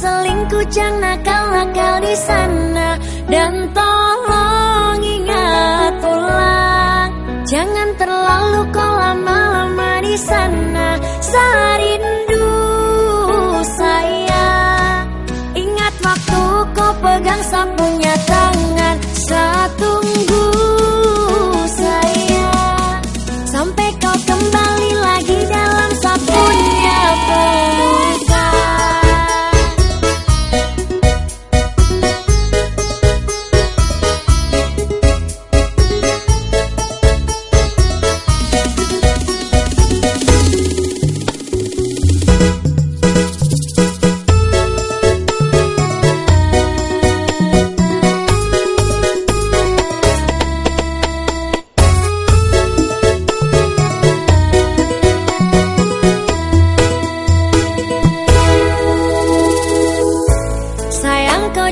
jangan nakal-nakal di sana dan tolong ingat pulang. Jangan terlalu kau lama-lama di sana. Sarindu saya. Ingat waktu kau pegang sapunya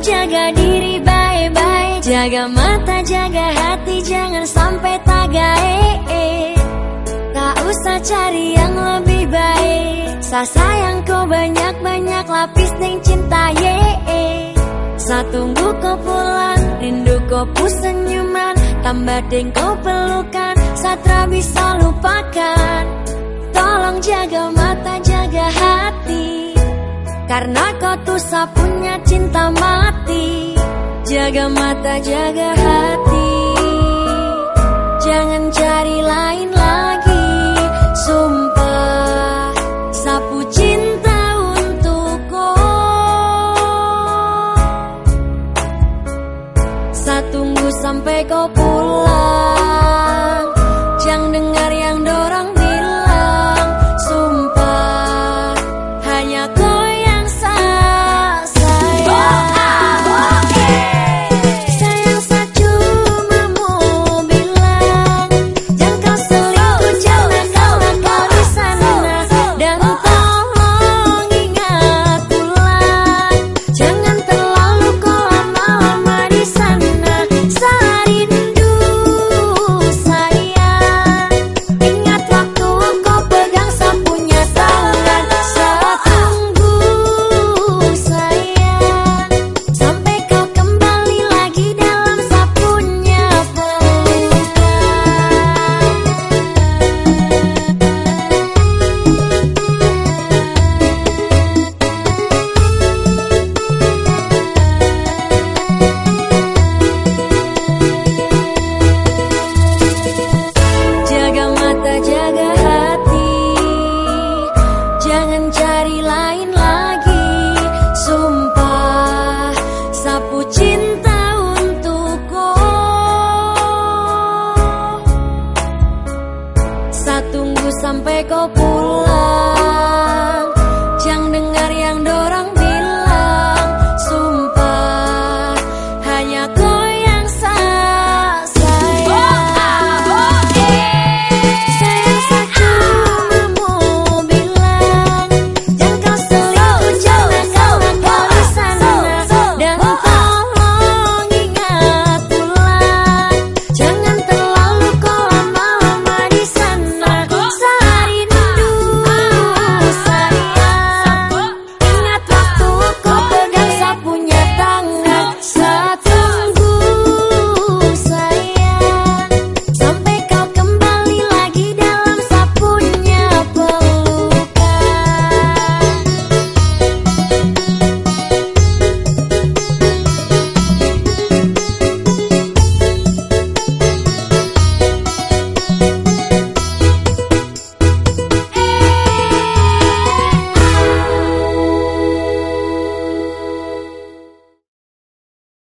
jaga diri baik-baik. Jaga mata, jaga hati Jangan sampai tagae Tak usah cari yang lebih baik. Sa sayang kau banyak-banyak Lapis deng cinta ye Sa tunggu kau pulang Rindu kau pu senyuman. Tambah deng kau pelukan Satra bisa lupakan. Tolong jaga mata, jaga hati. Karena kau tuh sapunya cinta mati Jaga mata, jaga hati. Jangan cari lain lagi. Sumpah Sapu cinta untukku. Saya tunggu sampai kau pulang